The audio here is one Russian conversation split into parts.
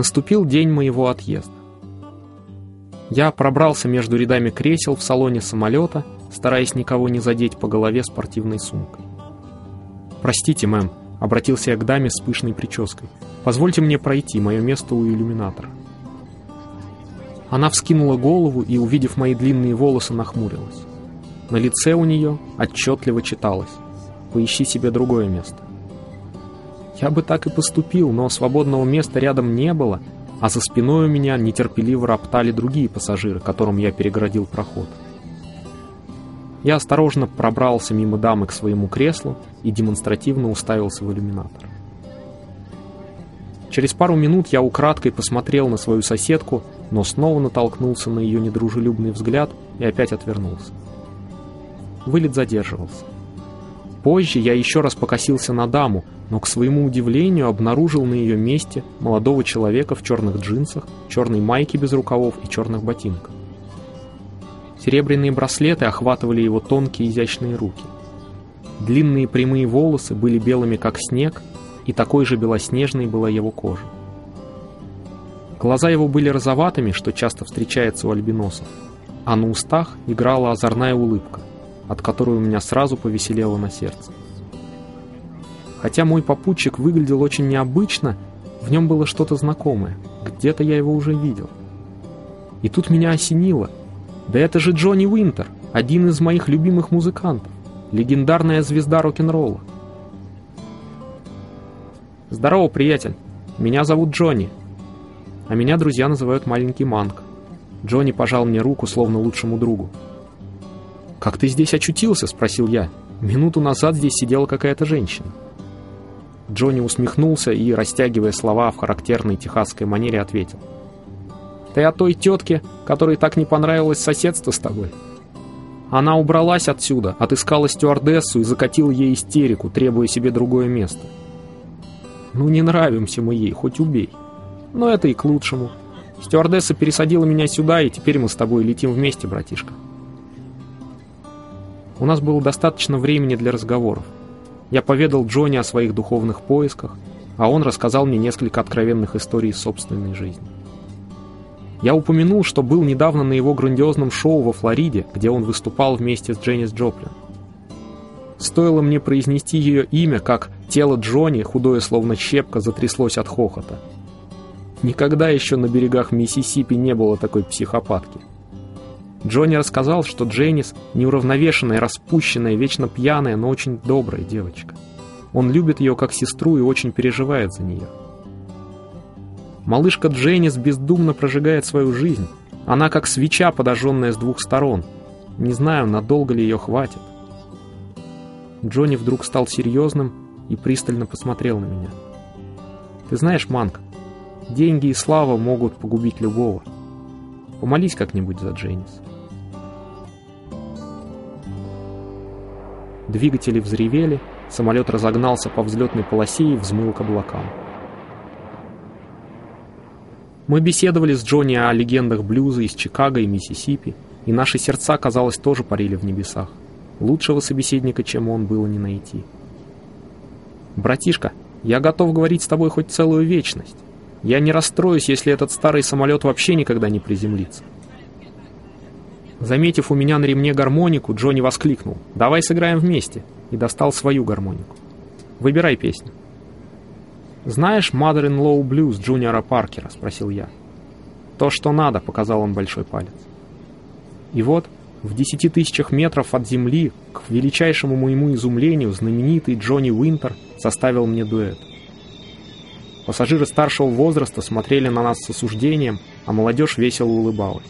Наступил день моего отъезда. Я пробрался между рядами кресел в салоне самолета, стараясь никого не задеть по голове спортивной сумкой. «Простите, мэм», — обратился я к даме с пышной прической. «Позвольте мне пройти, мое место у иллюминатора». Она вскинула голову и, увидев мои длинные волосы, нахмурилась. На лице у нее отчетливо читалось «Поищи себе другое место». Я бы так и поступил, но свободного места рядом не было, а за спиной у меня нетерпеливо роптали другие пассажиры, которым я перегородил проход. Я осторожно пробрался мимо дамы к своему креслу и демонстративно уставился в иллюминатор. Через пару минут я украдкой посмотрел на свою соседку, но снова натолкнулся на ее недружелюбный взгляд и опять отвернулся. Вылет задерживался. Позже я еще раз покосился на даму, но к своему удивлению обнаружил на ее месте молодого человека в черных джинсах, черной майке без рукавов и черных ботинках. Серебряные браслеты охватывали его тонкие изящные руки. Длинные прямые волосы были белыми как снег, и такой же белоснежной была его кожа. Глаза его были розоватыми, что часто встречается у альбиносов, а на устах играла озорная улыбка от которой у меня сразу повеселело на сердце. Хотя мой попутчик выглядел очень необычно, в нем было что-то знакомое. Где-то я его уже видел. И тут меня осенило. Да это же Джонни Уинтер, один из моих любимых музыкантов, легендарная звезда рок-н-ролла. Здорово, приятель. Меня зовут Джонни. А меня друзья называют маленький Манк. Джонни пожал мне руку, словно лучшему другу. «Как ты здесь очутился?» — спросил я. «Минуту назад здесь сидела какая-то женщина». Джонни усмехнулся и, растягивая слова в характерной техасской манере, ответил. «Ты о той тетке, которой так не понравилось соседство с тобой?» Она убралась отсюда, отыскала стюардессу и закатила ей истерику, требуя себе другое место. Ну, не нравимся мы ей, хоть убей. Но это и к лучшему. Стюардесса пересадила меня сюда, и теперь мы с тобой летим вместе, братишка. У нас было достаточно времени для разговоров. Я поведал Джонни о своих духовных поисках, а он рассказал мне несколько откровенных историй собственной жизни. Я упомянул, что был недавно на его грандиозном шоу во Флориде, где он выступал вместе с Дженнис Джоплин. Стоило мне произнести ее имя, как тело Джонни, худое словно щепка, затряслось от хохота. Никогда еще на берегах Миссисипи не было такой психопатки. Джонни рассказал, что Дженнис неуравновешенная, распущенная, вечно пьяная, но очень добрая девочка. Он любит ее как сестру и очень переживает за нее. Малышка Дженнис бездумно прожигает свою жизнь. Она как свеча, подожженная с двух сторон. Не знаю, надолго ли ее хватит. Джонни вдруг стал серьезным и пристально посмотрел на меня. «Ты знаешь, Манк, деньги и слава могут погубить любого. Помолись как-нибудь за Дженнис». Двигатели взревели, самолет разогнался по взлетной полосе и взмыл к облакам. Мы беседовали с Джонни о легендах блюза из Чикаго и Миссисипи, и наши сердца, казалось, тоже парили в небесах. Лучшего собеседника, чем он, было не найти. «Братишка, я готов говорить с тобой хоть целую вечность. Я не расстроюсь, если этот старый самолет вообще никогда не приземлится. Заметив у меня на ремне гармонику, Джонни воскликнул «Давай сыграем вместе» и достал свою гармонику. «Выбирай песню». «Знаешь Mother-in-Law Blues Джуниора Паркера?» — спросил я. «То, что надо», — показал он большой палец. И вот, в десяти тысячах метров от земли, к величайшему моему изумлению, знаменитый Джонни Уинтер составил мне дуэт. Пассажиры старшего возраста смотрели на нас с осуждением, а молодежь весело улыбалась.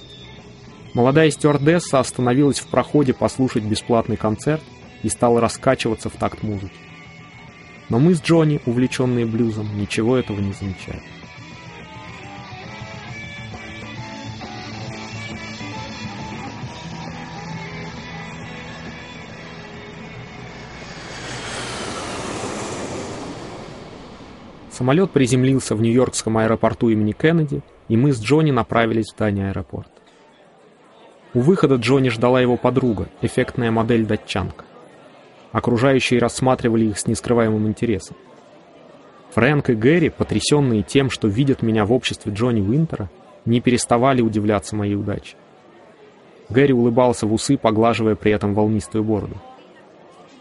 Молодая стюардесса остановилась в проходе послушать бесплатный концерт и стала раскачиваться в такт музыки. Но мы с Джонни, увлеченные блюзом, ничего этого не замечали. Самолет приземлился в Нью-Йоркском аэропорту имени Кеннеди, и мы с Джонни направились в здание аэропорта. У выхода Джонни ждала его подруга, эффектная модель-датчанка. Окружающие рассматривали их с нескрываемым интересом. Фрэнк и Гэри, потрясенные тем, что видят меня в обществе Джонни Уинтера, не переставали удивляться моей удаче. Гэри улыбался в усы, поглаживая при этом волнистую бороду.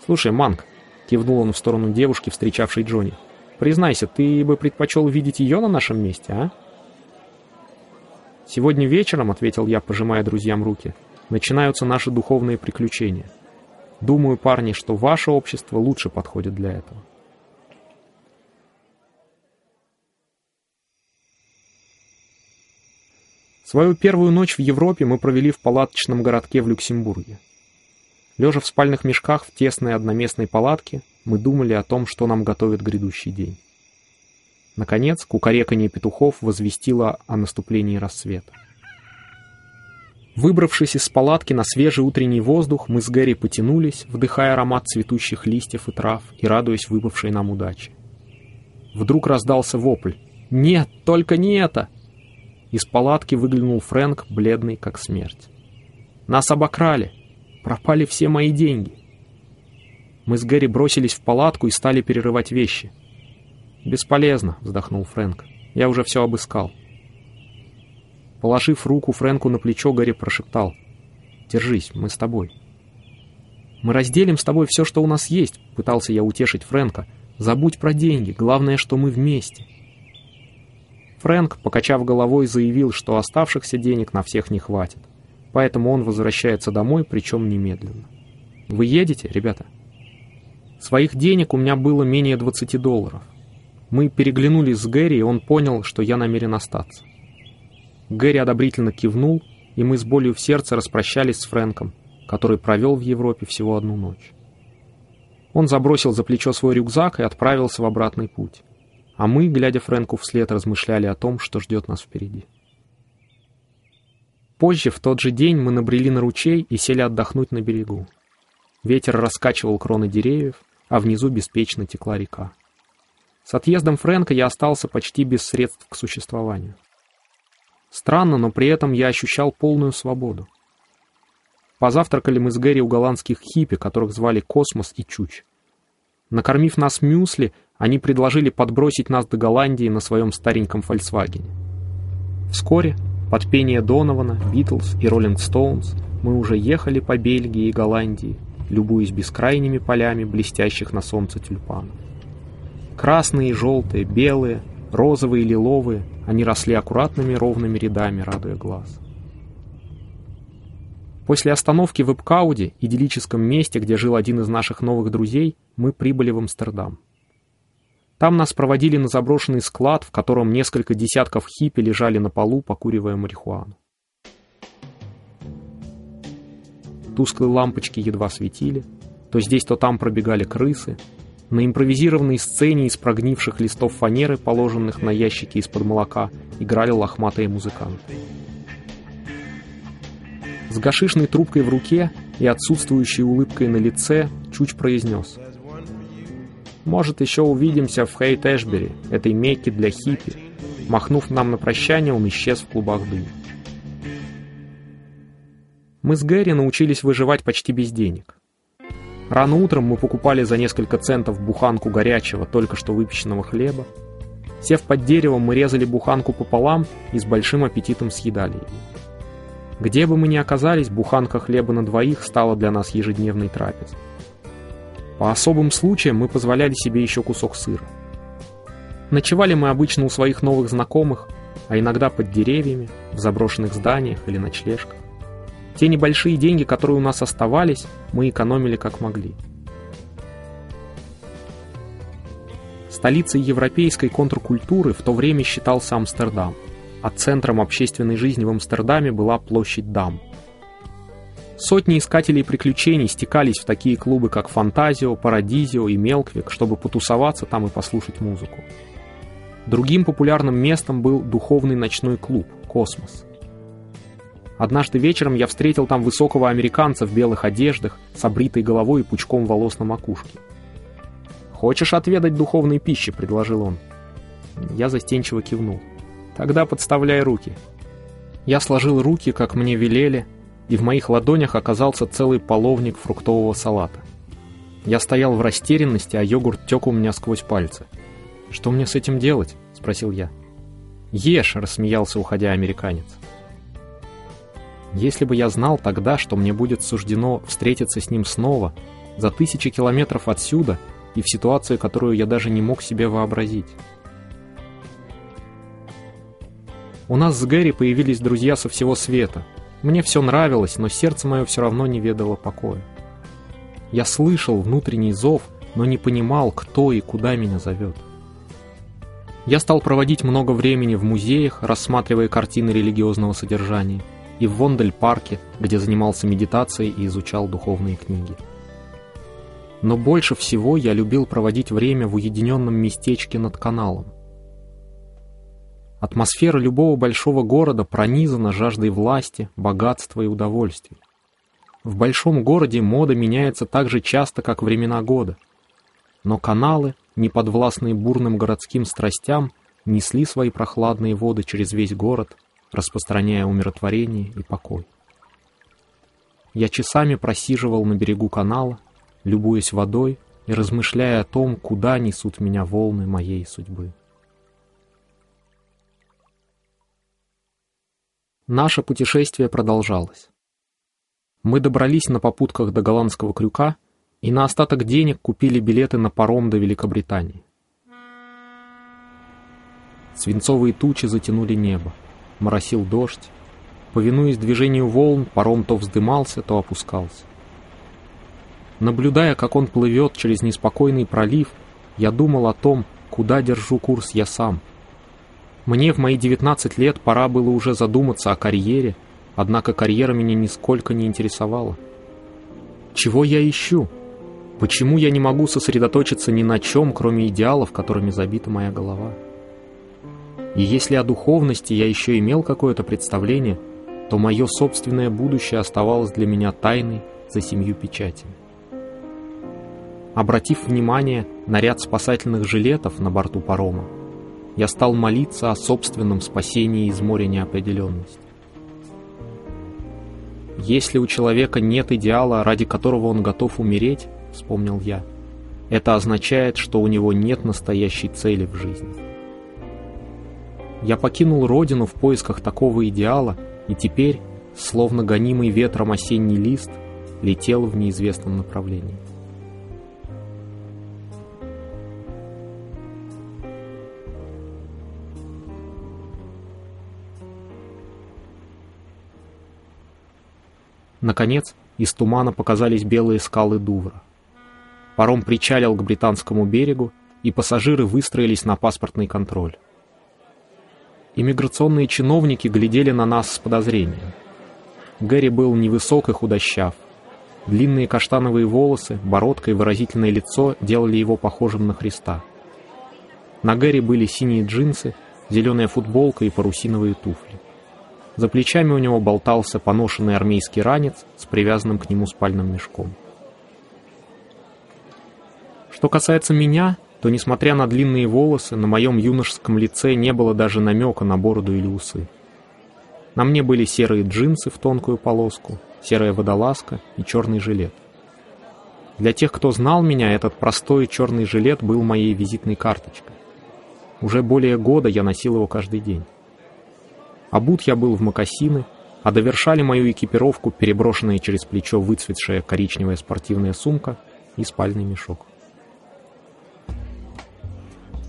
«Слушай, Манк», — кивнул он в сторону девушки, встречавшей Джонни, «признайся, ты бы предпочел видеть ее на нашем месте, а?» «Сегодня вечером», — ответил я, пожимая друзьям руки, — «начинаются наши духовные приключения. Думаю, парни, что ваше общество лучше подходит для этого». Свою первую ночь в Европе мы провели в палаточном городке в Люксембурге. Лежа в спальных мешках в тесной одноместной палатке, мы думали о том, что нам готовит грядущий день. Наконец, кукареканье петухов возвестило о наступлении рассвета. Выбравшись из палатки на свежий утренний воздух, мы с Гэри потянулись, вдыхая аромат цветущих листьев и трав и радуясь выпавшей нам удаче. Вдруг раздался вопль. «Нет, только не это!» Из палатки выглянул Фрэнк, бледный как смерть. «Нас обокрали! Пропали все мои деньги!» Мы с Гэри бросились в палатку и стали перерывать вещи. «Бесполезно», — вздохнул Фрэнк. «Я уже все обыскал». Положив руку Фрэнку на плечо, Гэри прошептал. «Держись, мы с тобой». «Мы разделим с тобой все, что у нас есть», — пытался я утешить Фрэнка. «Забудь про деньги, главное, что мы вместе». Фрэнк, покачав головой, заявил, что оставшихся денег на всех не хватит. Поэтому он возвращается домой, причем немедленно. «Вы едете, ребята?» Своих денег у меня было менее 20 долларов. Мы переглянулись с Гэри, и он понял, что я намерен остаться. Гэри одобрительно кивнул, и мы с болью в сердце распрощались с Фрэнком, который провел в Европе всего одну ночь. Он забросил за плечо свой рюкзак и отправился в обратный путь а мы, глядя Фрэнку вслед, размышляли о том, что ждет нас впереди. Позже, в тот же день, мы набрели на ручей и сели отдохнуть на берегу. Ветер раскачивал кроны деревьев, а внизу беспечно текла река. С отъездом Фрэнка я остался почти без средств к существованию. Странно, но при этом я ощущал полную свободу. Позавтракали мы с Гэри у голландских хиппи, которых звали Космос и Чуч. Накормив нас мюсли, они предложили подбросить нас до Голландии на своем стареньком «Фольксвагене». Вскоре, под пение Донована, Битлз и Роллинг Стоунс, мы уже ехали по Бельгии и Голландии, любуясь бескрайними полями блестящих на солнце тюльпанов. Красные, желтые, белые, розовые лиловые, они росли аккуратными ровными рядами, радуя глаз. После остановки в Эпкауде, идиллическом месте, где жил один из наших новых друзей, мы прибыли в Амстердам. Там нас проводили на заброшенный склад, в котором несколько десятков хиппи лежали на полу, покуривая марихуану. Тусклые лампочки едва светили, то здесь, то там пробегали крысы. На импровизированной сцене из прогнивших листов фанеры, положенных на ящики из-под молока, играли лохматые музыканты. С гашишной трубкой в руке и отсутствующей улыбкой на лице Чуч произнес — может, еще увидимся в Хейт-Эшбери, этой мекке для хиппи. Махнув нам на прощание, он исчез в клубах дыма. Мы с Гэри научились выживать почти без денег. Рано утром мы покупали за несколько центов буханку горячего, только что выпеченного хлеба. Сев под деревом, мы резали буханку пополам и с большим аппетитом съедали ее. Где бы мы ни оказались, буханка хлеба на двоих стала для нас ежедневной трапезой. По особым случаям мы позволяли себе еще кусок сыра. Ночевали мы обычно у своих новых знакомых, а иногда под деревьями, в заброшенных зданиях или ночлежках. Те небольшие деньги, которые у нас оставались, мы экономили как могли. Столицей европейской контркультуры в то время считался Амстердам, а центром общественной жизни в Амстердаме была площадь Дам – Сотни искателей приключений стекались в такие клубы, как Фантазио, Парадизио и Мелквик, чтобы потусоваться там и послушать музыку. Другим популярным местом был духовный ночной клуб «Космос». Однажды вечером я встретил там высокого американца в белых одеждах, с обритой головой и пучком волос на макушке. «Хочешь отведать духовной пищи?» — предложил он. Я застенчиво кивнул. «Тогда подставляй руки». Я сложил руки, как мне велели, и в моих ладонях оказался целый половник фруктового салата. Я стоял в растерянности, а йогурт тек у меня сквозь пальцы. «Что мне с этим делать?» — спросил я. «Ешь!» — рассмеялся, уходя американец. Если бы я знал тогда, что мне будет суждено встретиться с ним снова, за тысячи километров отсюда и в ситуации, которую я даже не мог себе вообразить. У нас с Гэри появились друзья со всего света. Мне все нравилось, но сердце мое все равно не ведало покоя. Я слышал внутренний зов, но не понимал, кто и куда меня зовет. Я стал проводить много времени в музеях, рассматривая картины религиозного содержания, и в Вондель-парке, где занимался медитацией и изучал духовные книги. Но больше всего я любил проводить время в уединенном местечке над каналом. Атмосфера любого большого города пронизана жаждой власти, богатства и удовольствий. В большом городе мода меняется так же часто, как времена года. Но каналы, не подвластные бурным городским страстям, несли свои прохладные воды через весь город, распространяя умиротворение и покой. Я часами просиживал на берегу канала, любуясь водой и размышляя о том, куда несут меня волны моей судьбы. Наше путешествие продолжалось. Мы добрались на попутках до голландского крюка и на остаток денег купили билеты на паром до Великобритании. Свинцовые тучи затянули небо, моросил дождь. Повинуясь движению волн, паром то вздымался, то опускался. Наблюдая, как он плывет через неспокойный пролив, я думал о том, куда держу курс я сам — мне в мои 19 лет пора было уже задуматься о карьере, однако карьера меня нисколько не интересовала. Чего я ищу? Почему я не могу сосредоточиться ни на чем, кроме идеалов, которыми забита моя голова? И если о духовности я еще имел какое-то представление, то мое собственное будущее оставалось для меня тайной за семью печатями. Обратив внимание на ряд спасательных жилетов на борту парома, я стал молиться о собственном спасении из моря неопределенности. «Если у человека нет идеала, ради которого он готов умереть, — вспомнил я, — это означает, что у него нет настоящей цели в жизни. Я покинул родину в поисках такого идеала, и теперь, словно гонимый ветром осенний лист, летел в неизвестном направлении. Наконец, из тумана показались белые скалы Дувра. Паром причалил к британскому берегу, и пассажиры выстроились на паспортный контроль. Иммиграционные чиновники глядели на нас с подозрением. Гэри был невысок и худощав. Длинные каштановые волосы, бородка и выразительное лицо делали его похожим на Христа. На Гэри были синие джинсы, зеленая футболка и парусиновые туфли. За плечами у него болтался поношенный армейский ранец с привязанным к нему спальным мешком. Что касается меня, то, несмотря на длинные волосы, на моем юношеском лице не было даже намека на бороду или усы. На мне были серые джинсы в тонкую полоску, серая водолазка и черный жилет. Для тех, кто знал меня, этот простой черный жилет был моей визитной карточкой. Уже более года я носил его каждый день. Обут я был в мокасины, а довершали мою экипировку переброшенная через плечо выцветшая коричневая спортивная сумка и спальный мешок.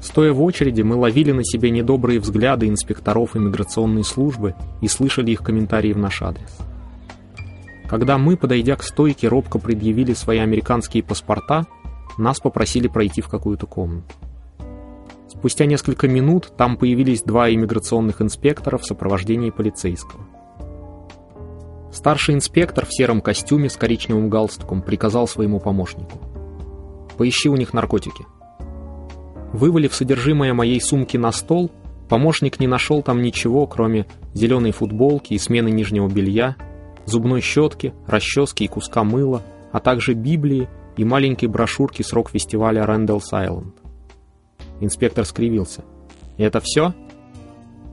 Стоя в очереди, мы ловили на себе недобрые взгляды инспекторов иммиграционной службы и слышали их комментарии в наш адрес. Когда мы, подойдя к стойке, робко предъявили свои американские паспорта, нас попросили пройти в какую-то комнату. Спустя несколько минут там появились два иммиграционных инспектора в сопровождении полицейского. Старший инспектор в сером костюме с коричневым галстуком приказал своему помощнику. «Поищи у них наркотики». Вывалив содержимое моей сумки на стол, помощник не нашел там ничего, кроме зеленой футболки и смены нижнего белья, зубной щетки, расчески и куска мыла, а также Библии и маленькой брошюрки с рок-фестиваля Рэндаллс Айленд. Инспектор скривился. «И это все?»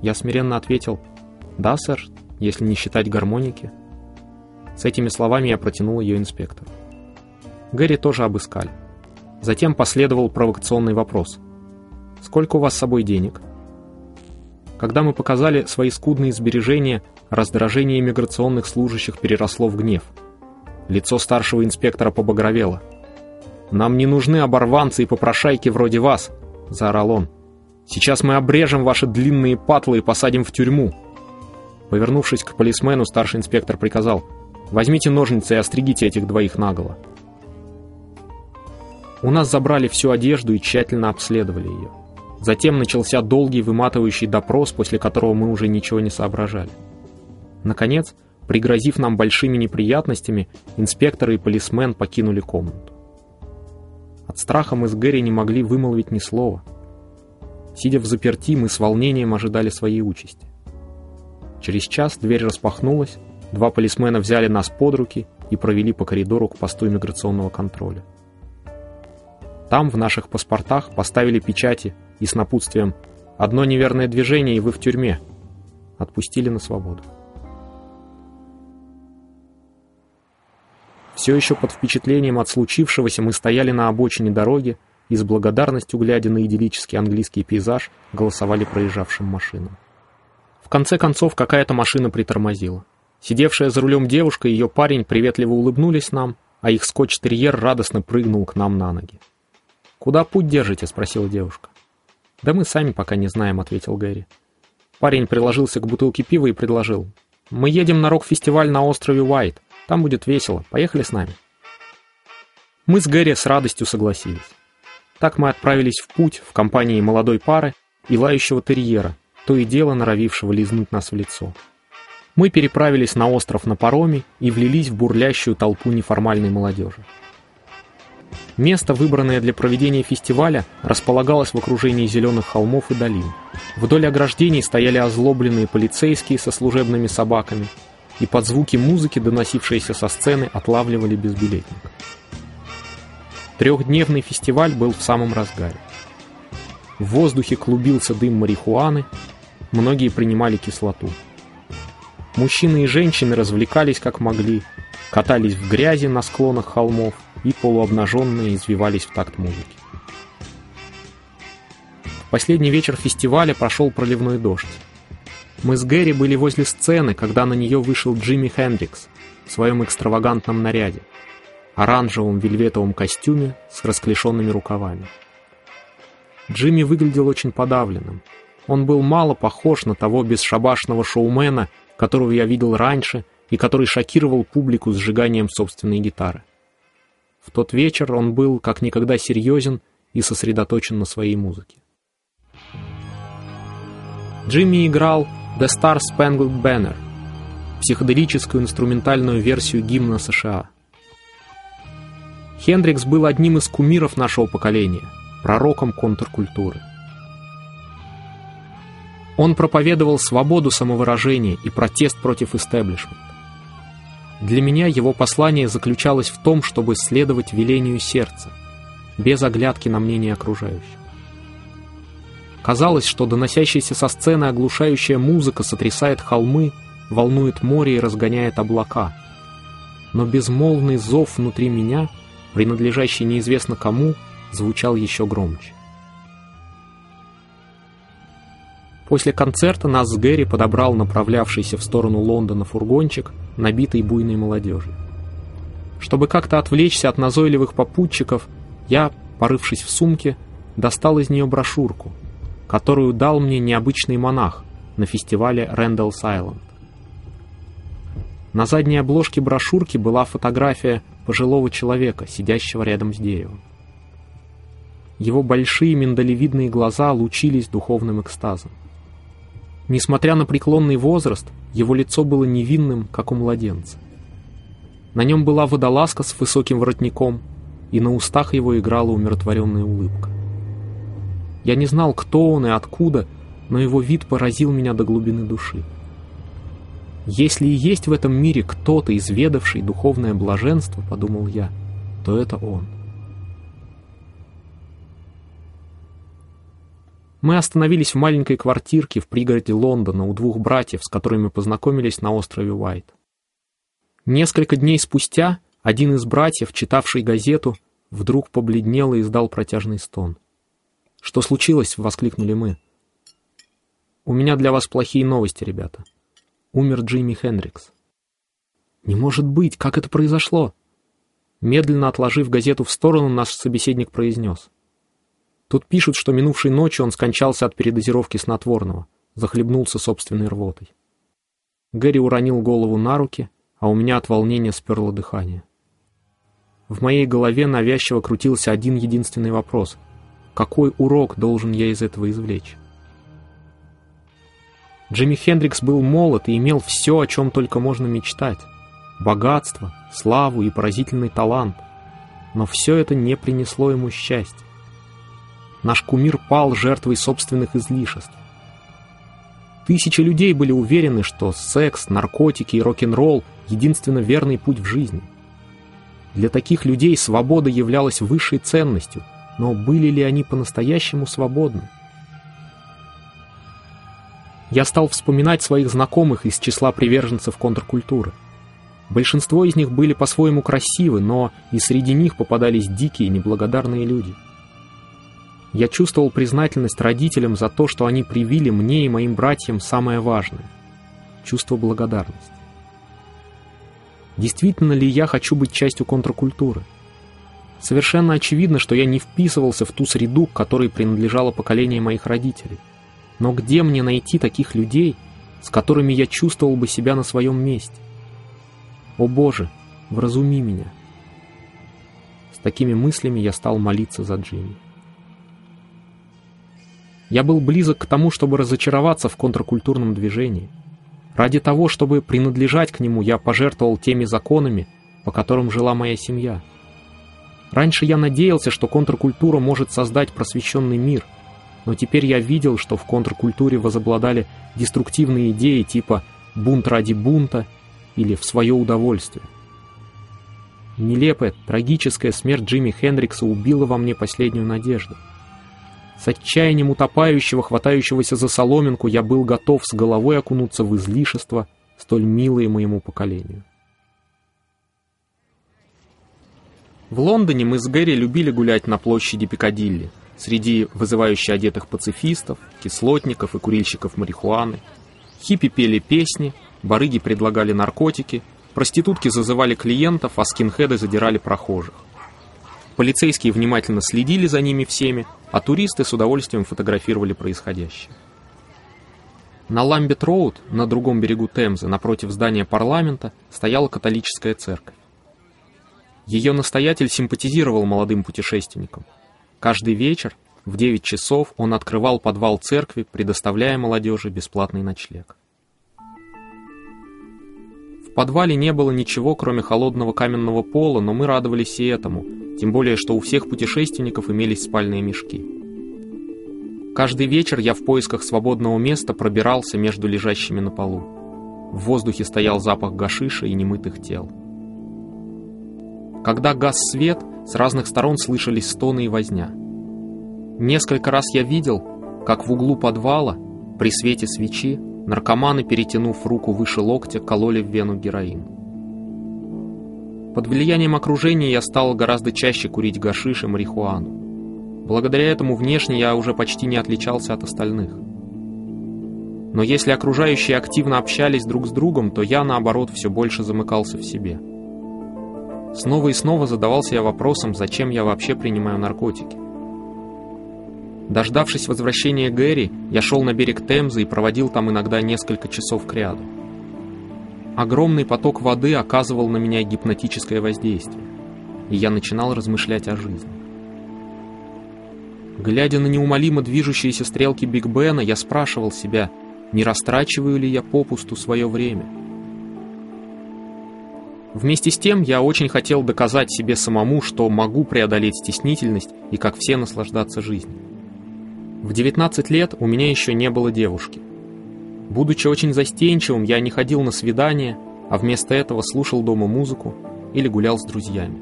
Я смиренно ответил. «Да, сэр, если не считать гармоники». С этими словами я протянул ее инспектору. Гэри тоже обыскали. Затем последовал провокационный вопрос. Сколько у вас с собой денег?» Когда мы показали свои скудные сбережения, раздражение иммиграционных служащих переросло в гнев. Лицо старшего инспектора побагровело. «Нам не нужны оборванцы и попрошайки вроде вас!» — заорал он. «Сейчас мы обрежем ваши длинные патлы и посадим в тюрьму!» Повернувшись к полисмену, старший инспектор приказал «Возьмите ножницы и остригите этих двоих наголо». У нас забрали всю одежду и тщательно обследовали ее. Затем начался долгий выматывающий допрос, после которого мы уже ничего не соображали. Наконец, пригрозив нам большими неприятностями, инспекторы и полисмен покинули комнату. От страха мы с Гэри не могли вымолвить ни слова. Сидя в заперти, мы с волнением ожидали своей участи. Через час дверь распахнулась, два полисмена взяли нас под руки и провели по коридору к посту иммиграционного контроля. Там в наших паспортах поставили печати и с напутствием «Одно неверное движение, и вы в тюрьме». Отпустили на свободу. Все еще под впечатлением от случившегося мы стояли на обочине дороги и с благодарностью, глядя на идиллический английский пейзаж, голосовали проезжавшим машинам. В конце концов, какая-то машина притормозила. Сидевшая за рулем девушка и ее парень приветливо улыбнулись нам, а их скотч-терьер радостно прыгнул к нам на ноги. «Куда путь держите?» — спросила девушка. «Да мы сами пока не знаем», — ответил Гэри. Парень приложился к бутылке пива и предложил. «Мы едем на рок-фестиваль на острове Уайт. Там будет весело. Поехали с нами». Мы с Гэри с радостью согласились. Так мы отправились в путь в компании молодой пары и лающего терьера, то и дело норовившего лизнуть нас в лицо. Мы переправились на остров на пароме и влились в бурлящую толпу неформальной молодежи. Место, выбранное для проведения фестиваля, располагалось в окружении зеленых холмов и долин. Вдоль ограждений стояли озлобленные полицейские со служебными собаками, и под звуки музыки, доносившиеся со сцены, отлавливали безбилетников. Трехдневный фестиваль был в самом разгаре. В воздухе клубился дым марихуаны, многие принимали кислоту. Мужчины и женщины развлекались как могли, катались в грязи на склонах холмов, и полуобнаженные извивались в такт музыки. В последний вечер фестиваля прошел проливной дождь. Мы с Гэри были возле сцены, когда на нее вышел Джимми Хендрикс в своем экстравагантном наряде, оранжевом вельветовом костюме с расклешенными рукавами. Джимми выглядел очень подавленным. Он был мало похож на того бесшабашного шоумена, которого я видел раньше и который шокировал публику сжиганием собственной гитары. В тот вечер он был как никогда серьезен и сосредоточен на своей музыке. Джимми играл «The Star Spangled Banner» психоделическую инструментальную версию гимна США. Хендрикс был одним из кумиров нашего поколения, пророком контркультуры. Он проповедовал свободу самовыражения и протест против истеблишмента. Для меня его послание заключалось в том, чтобы следовать велению сердца, без оглядки на мнение окружающих. Казалось, что доносящаяся со сцены оглушающая музыка сотрясает холмы, волнует море и разгоняет облака. Но безмолвный зов внутри меня, принадлежащий неизвестно кому, звучал еще громче. После концерта нас с Гэри подобрал направлявшийся в сторону Лондона фургончик, набитый буйной молодежью. Чтобы как-то отвлечься от назойливых попутчиков, я, порывшись в сумке, достал из нее брошюрку, которую дал мне необычный монах на фестивале Рэндаллс Айленд. На задней обложке брошюрки была фотография пожилого человека, сидящего рядом с деревом. Его большие миндалевидные глаза лучились духовным экстазом. Несмотря на преклонный возраст, его лицо было невинным, как у младенца. На нем была водолазка с высоким воротником, и на устах его играла умиротворенная улыбка. Я не знал, кто он и откуда, но его вид поразил меня до глубины души. Если и есть в этом мире кто-то, изведавший духовное блаженство, подумал я, то это он. Мы остановились в маленькой квартирке в пригороде Лондона у двух братьев, с которыми познакомились на острове Уайт. Несколько дней спустя один из братьев, читавший газету, вдруг побледнел и издал протяжный стон. «Что случилось?» — воскликнули мы. «У меня для вас плохие новости, ребята. Умер Джимми Хендрикс». «Не может быть! Как это произошло?» Медленно отложив газету в сторону, наш собеседник произнес. «Тут пишут, что минувшей ночью он скончался от передозировки снотворного, захлебнулся собственной рвотой». Гэри уронил голову на руки, а у меня от волнения сперло дыхание. В моей голове навязчиво крутился один единственный вопрос. Какой урок должен я из этого извлечь? Джимми Хендрикс был молод и имел все, о чем только можно мечтать. Богатство, славу и поразительный талант. Но все это не принесло ему счастья. Наш кумир пал жертвой собственных излишеств. Тысячи людей были уверены, что секс, наркотики и рок-н-ролл — единственно верный путь в жизни. Для таких людей свобода являлась высшей ценностью, но были ли они по-настоящему свободны? Я стал вспоминать своих знакомых из числа приверженцев контркультуры. Большинство из них были по-своему красивы, но и среди них попадались дикие, неблагодарные люди — я чувствовал признательность родителям за то, что они привили мне и моим братьям самое важное — чувство благодарности. Действительно ли я хочу быть частью контркультуры? Совершенно очевидно, что я не вписывался в ту среду, к которой принадлежало поколение моих родителей. Но где мне найти таких людей, с которыми я чувствовал бы себя на своем месте? О Боже, вразуми меня. С такими мыслями я стал молиться за Джимми. Я был близок к тому, чтобы разочароваться в контркультурном движении. Ради того, чтобы принадлежать к нему, я пожертвовал теми законами, по которым жила моя семья. Раньше я надеялся, что контркультура может создать просвещенный мир, но теперь я видел, что в контркультуре возобладали деструктивные идеи типа «бунт ради бунта» или «в свое удовольствие». Нелепая, трагическая смерть Джимми Хендрикса убила во мне последнюю надежду — с отчаянием утопающего, хватающегося за соломинку, я был готов с головой окунуться в излишество, столь милые моему поколению. В Лондоне мы с Гэри любили гулять на площади Пикадилли, среди вызывающе одетых пацифистов, кислотников и курильщиков марихуаны. Хиппи пели песни, барыги предлагали наркотики, проститутки зазывали клиентов, а скинхеды задирали прохожих. Полицейские внимательно следили за ними всеми, а туристы с удовольствием фотографировали происходящее. На Ламбет-Роуд, на другом берегу Темзы, напротив здания парламента, стояла католическая церковь. Ее настоятель симпатизировал молодым путешественникам. Каждый вечер в 9 часов он открывал подвал церкви, предоставляя молодежи бесплатный ночлег подвале не было ничего, кроме холодного каменного пола, но мы радовались и этому, тем более, что у всех путешественников имелись спальные мешки. Каждый вечер я в поисках свободного места пробирался между лежащими на полу. В воздухе стоял запах гашиша и немытых тел. Когда гас свет, с разных сторон слышались стоны и возня. Несколько раз я видел, как в углу подвала, при свете свечи, Наркоманы, перетянув руку выше локтя, кололи в вену героин. Под влиянием окружения я стал гораздо чаще курить гашиш и марихуану. Благодаря этому внешне я уже почти не отличался от остальных. Но если окружающие активно общались друг с другом, то я, наоборот, все больше замыкался в себе. Снова и снова задавался я вопросом, зачем я вообще принимаю наркотики. Дождавшись возвращения Гэри, я шел на берег Темзы и проводил там иногда несколько часов кряду. Огромный поток воды оказывал на меня гипнотическое воздействие, и я начинал размышлять о жизни. Глядя на неумолимо движущиеся стрелки Биг Бена, я спрашивал себя, не растрачиваю ли я попусту свое время. Вместе с тем я очень хотел доказать себе самому, что могу преодолеть стеснительность и, как все, наслаждаться жизнью. В 19 лет у меня еще не было девушки. Будучи очень застенчивым, я не ходил на свидания, а вместо этого слушал дома музыку или гулял с друзьями.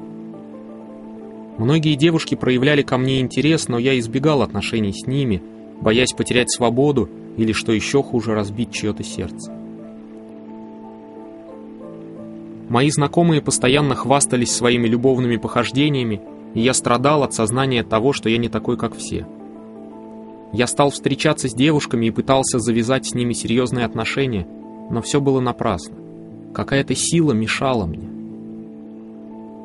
Многие девушки проявляли ко мне интерес, но я избегал отношений с ними, боясь потерять свободу или, что еще хуже, разбить чье-то сердце. Мои знакомые постоянно хвастались своими любовными похождениями, и я страдал от сознания того, что я не такой, как все – Я стал встречаться с девушками и пытался завязать с ними серьезные отношения, но все было напрасно. Какая-то сила мешала мне.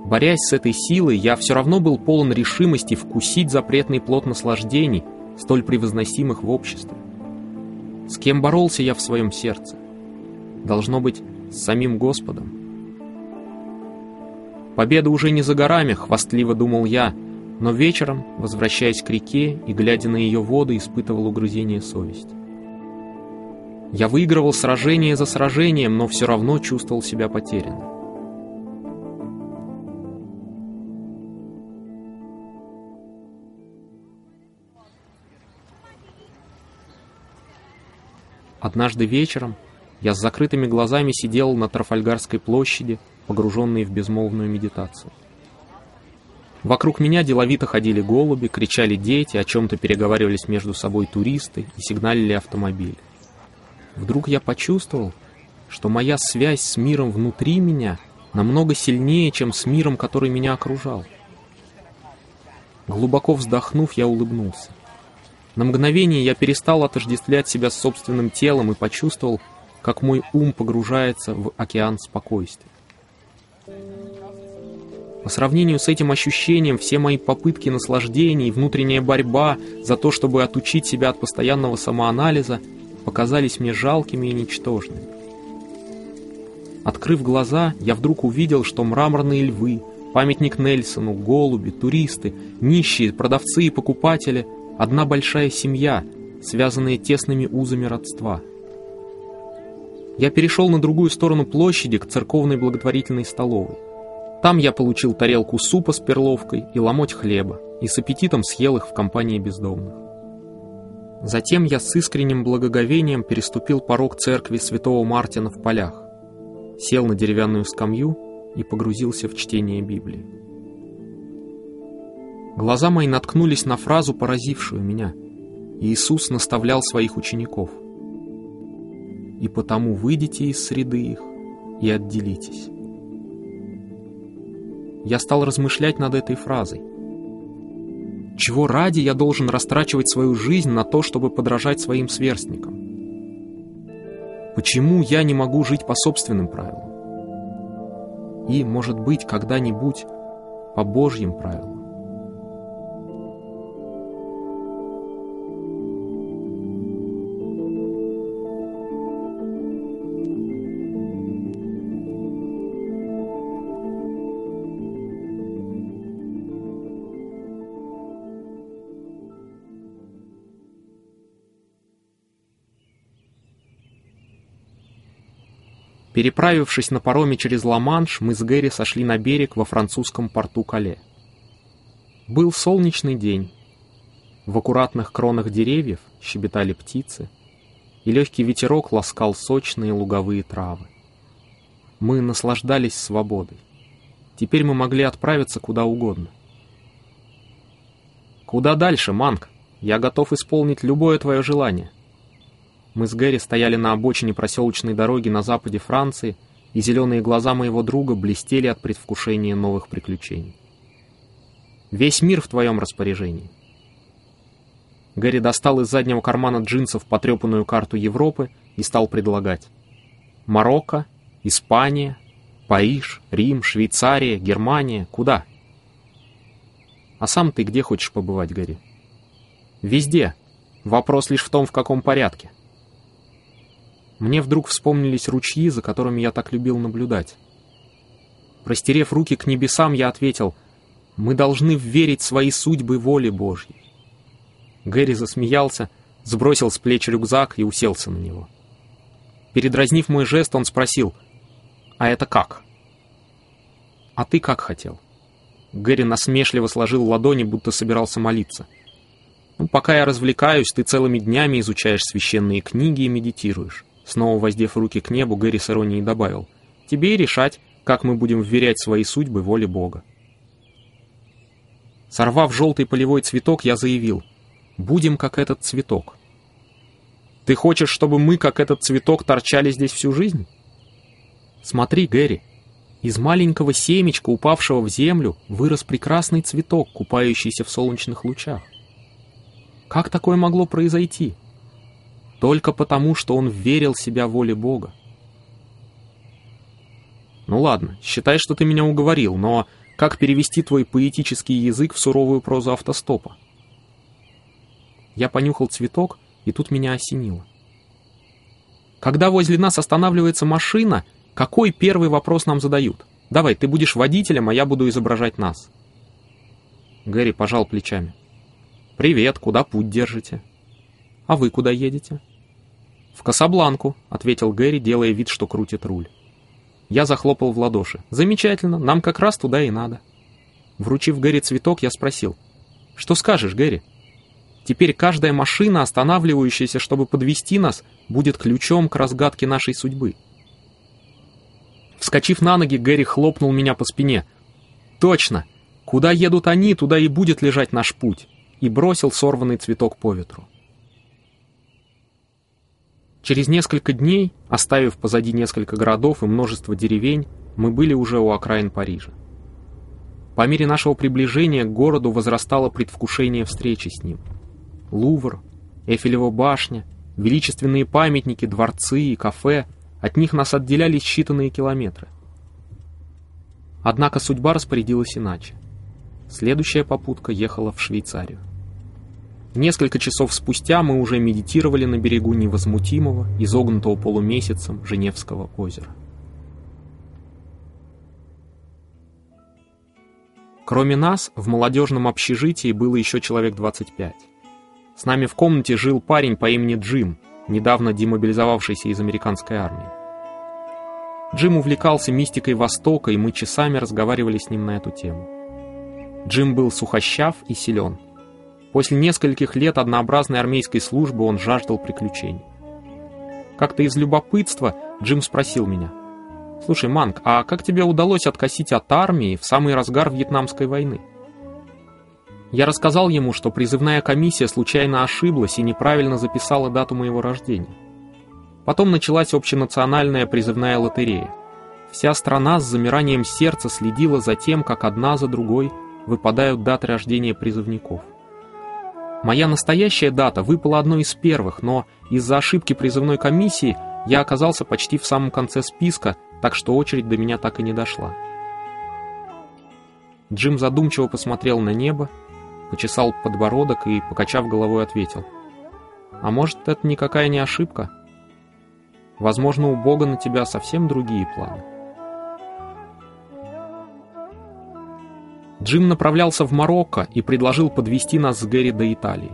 Борясь с этой силой, я все равно был полон решимости вкусить запретный плод наслаждений, столь превозносимых в обществе. С кем боролся я в своем сердце? Должно быть, с самим Господом. Победа уже не за горами, хвастливо думал я, но вечером, возвращаясь к реке и глядя на ее воды, испытывал угрызение совести. Я выигрывал сражение за сражением, но все равно чувствовал себя потерянным. Однажды вечером я с закрытыми глазами сидел на Трафальгарской площади, погруженный в безмолвную медитацию. Вокруг меня деловито ходили голуби, кричали дети, о чем-то переговаривались между собой туристы и сигналили автомобили. Вдруг я почувствовал, что моя связь с миром внутри меня намного сильнее, чем с миром, который меня окружал. Глубоко вздохнув, я улыбнулся. На мгновение я перестал отождествлять себя с собственным телом и почувствовал, как мой ум погружается в океан спокойствия. По сравнению с этим ощущением, все мои попытки наслаждений и внутренняя борьба за то, чтобы отучить себя от постоянного самоанализа, показались мне жалкими и ничтожными. Открыв глаза, я вдруг увидел, что мраморные львы, памятник Нельсону, голуби, туристы, нищие, продавцы и покупатели — одна большая семья, связанная тесными узами родства. Я перешел на другую сторону площади, к церковной благотворительной столовой. Там я получил тарелку супа с перловкой и ломоть хлеба, и с аппетитом съел их в компании бездомных. Затем я с искренним благоговением переступил порог церкви святого Мартина в полях, сел на деревянную скамью и погрузился в чтение Библии. Глаза мои наткнулись на фразу, поразившую меня. Иисус наставлял своих учеников. «И потому выйдите из среды их и отделитесь» я стал размышлять над этой фразой. Чего ради я должен растрачивать свою жизнь на то, чтобы подражать своим сверстникам? Почему я не могу жить по собственным правилам? И, может быть, когда-нибудь по Божьим правилам? Переправившись на пароме через Ла-Манш, мы с Гэри сошли на берег во французском порту Кале. Был солнечный день. В аккуратных кронах деревьев щебетали птицы, и легкий ветерок ласкал сочные луговые травы. Мы наслаждались свободой. Теперь мы могли отправиться куда угодно. «Куда дальше, Манк? Я готов исполнить любое твое желание», мы с Гэри стояли на обочине проселочной дороги на западе Франции, и зеленые глаза моего друга блестели от предвкушения новых приключений. «Весь мир в твоем распоряжении». Гэри достал из заднего кармана джинсов потрепанную карту Европы и стал предлагать. «Марокко, Испания, Париж, Рим, Швейцария, Германия. Куда?» «А сам ты где хочешь побывать, Гэри?» «Везде. Вопрос лишь в том, в каком порядке». Мне вдруг вспомнились ручьи, за которыми я так любил наблюдать. Простерев руки к небесам, я ответил, «Мы должны верить свои судьбы воле Божьей». Гэри засмеялся, сбросил с плеч рюкзак и уселся на него. Передразнив мой жест, он спросил, «А это как?» «А ты как хотел?» Гэри насмешливо сложил ладони, будто собирался молиться. «Ну, пока я развлекаюсь, ты целыми днями изучаешь священные книги и медитируешь. Снова воздев руки к небу, Гэри с иронией добавил. «Тебе и решать, как мы будем вверять свои судьбы воле Бога». Сорвав желтый полевой цветок, я заявил. «Будем, как этот цветок». «Ты хочешь, чтобы мы, как этот цветок, торчали здесь всю жизнь?» «Смотри, Гэри, из маленького семечка, упавшего в землю, вырос прекрасный цветок, купающийся в солнечных лучах. Как такое могло произойти? Только потому, что он верил себя воле Бога. Ну ладно, считай, что ты меня уговорил, но как перевести твой поэтический язык в суровую прозу автостопа? Я понюхал цветок, и тут меня осенило. Когда возле нас останавливается машина, какой первый вопрос нам задают? Давай, ты будешь водителем, а я буду изображать нас. Гэри пожал плечами. «Привет, куда путь держите?» «А вы куда едете?» «В Касабланку», — ответил Гэри, делая вид, что крутит руль. Я захлопал в ладоши. «Замечательно, нам как раз туда и надо». Вручив Гэри цветок, я спросил. «Что скажешь, Гэри?» Теперь каждая машина, останавливающаяся, чтобы подвести нас, будет ключом к разгадке нашей судьбы. Вскочив на ноги, Гэри хлопнул меня по спине. «Точно! Куда едут они, туда и будет лежать наш путь!» и бросил сорванный цветок по ветру. Через несколько дней, оставив позади несколько городов и множество деревень, мы были уже у окраин Парижа. По мере нашего приближения к городу возрастало предвкушение встречи с ним. Лувр, Эфелева башня, величественные памятники, дворцы и кафе — от них нас отделяли считанные километры. Однако судьба распорядилась иначе. Следующая попутка ехала в Швейцарию. Несколько часов спустя мы уже медитировали на берегу невозмутимого, изогнутого полумесяцем Женевского озера. Кроме нас, в молодежном общежитии было еще человек 25. С нами в комнате жил парень по имени Джим, недавно демобилизовавшийся из американской армии. Джим увлекался мистикой Востока, и мы часами разговаривали с ним на эту тему. Джим был сухощав и силен. После нескольких лет однообразной армейской службы он жаждал приключений. Как-то из любопытства Джим спросил меня, «Слушай, Манк, а как тебе удалось откосить от армии в самый разгар Вьетнамской войны?» Я рассказал ему, что призывная комиссия случайно ошиблась и неправильно записала дату моего рождения. Потом началась общенациональная призывная лотерея. Вся страна с замиранием сердца следила за тем, как одна за другой выпадают даты рождения призывников. Моя настоящая дата выпала одной из первых, но из-за ошибки призывной комиссии я оказался почти в самом конце списка, так что очередь до меня так и не дошла. Джим задумчиво посмотрел на небо, почесал подбородок и, покачав головой, ответил. «А может, это никакая не ошибка? Возможно, у Бога на тебя совсем другие планы». Джим направлялся в Марокко и предложил подвести нас с Гэри до Италии.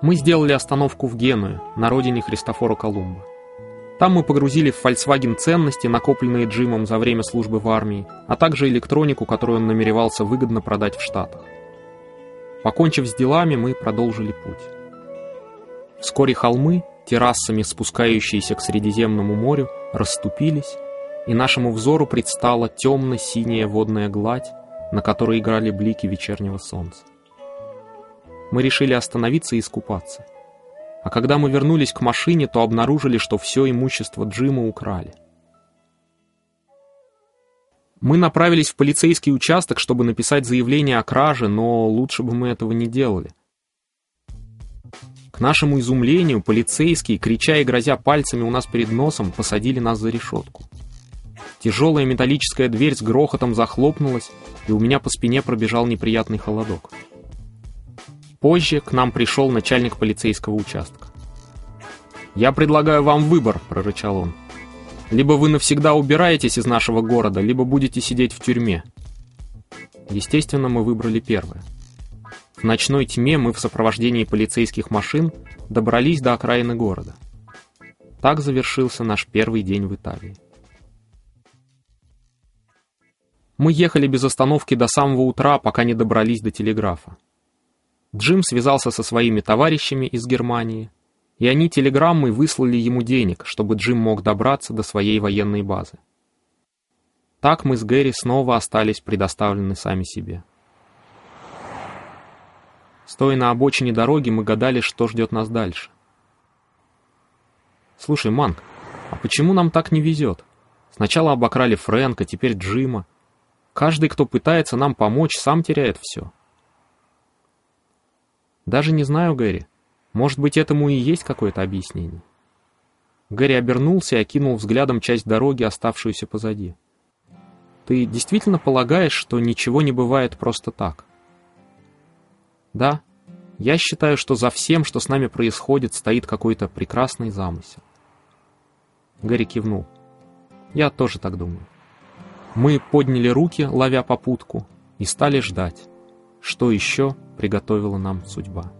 Мы сделали остановку в Генуе, на родине Христофора Колумба. Там мы погрузили в Volkswagen ценности, накопленные Джимом за время службы в армии, а также электронику, которую он намеревался выгодно продать в Штатах. Покончив с делами, мы продолжили путь. Вскоре холмы, террасами спускающиеся к Средиземному морю, расступились, и нашему взору предстала темно-синяя водная гладь, на которой играли блики вечернего солнца. Мы решили остановиться и искупаться. А когда мы вернулись к машине, то обнаружили, что все имущество Джима украли. Мы направились в полицейский участок, чтобы написать заявление о краже, но лучше бы мы этого не делали. К нашему изумлению, полицейские, крича и грозя пальцами у нас перед носом, посадили нас за решетку. Тяжелая металлическая дверь с грохотом захлопнулась, и у меня по спине пробежал неприятный холодок. Позже к нам пришел начальник полицейского участка. «Я предлагаю вам выбор», — прорычал он. Либо вы навсегда убираетесь из нашего города, либо будете сидеть в тюрьме. Естественно, мы выбрали первое. В ночной тьме мы в сопровождении полицейских машин добрались до окраины города. Так завершился наш первый день в Италии. Мы ехали без остановки до самого утра, пока не добрались до телеграфа. Джим связался со своими товарищами из Германии, и они телеграммой выслали ему денег, чтобы Джим мог добраться до своей военной базы. Так мы с Гэри снова остались предоставлены сами себе. Стоя на обочине дороги, мы гадали, что ждет нас дальше. «Слушай, Манк, а почему нам так не везет? Сначала обокрали Фрэнка, теперь Джима. Каждый, кто пытается нам помочь, сам теряет все». Даже не знаю, Гэри. Может быть, этому и есть какое-то объяснение. Гэри обернулся и окинул взглядом часть дороги, оставшуюся позади. Ты действительно полагаешь, что ничего не бывает просто так? Да, я считаю, что за всем, что с нами происходит, стоит какой-то прекрасный замысел. Гэри кивнул. Я тоже так думаю. Мы подняли руки, ловя попутку, и стали ждать, что еще приготовила нам судьба.